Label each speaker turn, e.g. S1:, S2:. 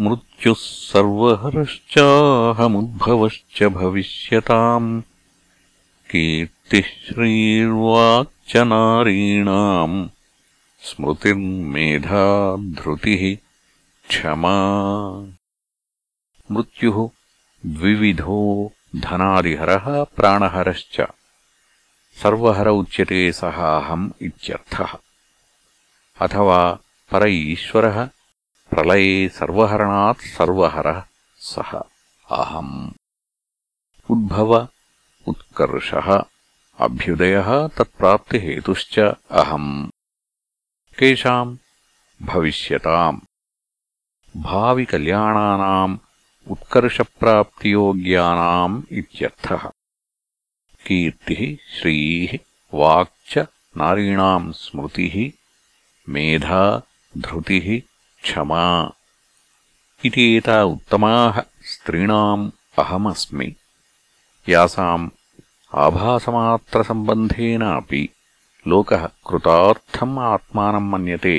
S1: मृत्युः सर्वहरश्चाहमुद्भवश्च भविष्यताम्। कीर्तिः श्रीर्वाक्च नारीणाम् स्मृतिर्मेधा धृतिः क्षमा। मृत्युः द्विविधो धनादिहरः प्राणहरश्च। सर्वहर उच्यते सः अहम् इत्यर्थः। अथवा पर ईश्वरः प्रलये सर्वहरणात् सर्वहरः सः। अहम्। उद्भव उत्कर्षः। अभ्युदयः तत्प्राप्तिहेतुश्च अहम्। केषाम् भविष्यताम्। भाविकल्याणानाम् उत्कर्षप्राप्तियोग्यानाम् इत्यर्थः। कीर्तिः श्रीः वाक्च नारीणाम् स्मृतिः मेधा धृतिः क्षमा इति एता उत्तमाः स्त्रीणाम् अहमस्मि यासाम् आभासमात्रसम्बन्धेन अपि लोकः कृतार्थम् आत्मानम् मन्यते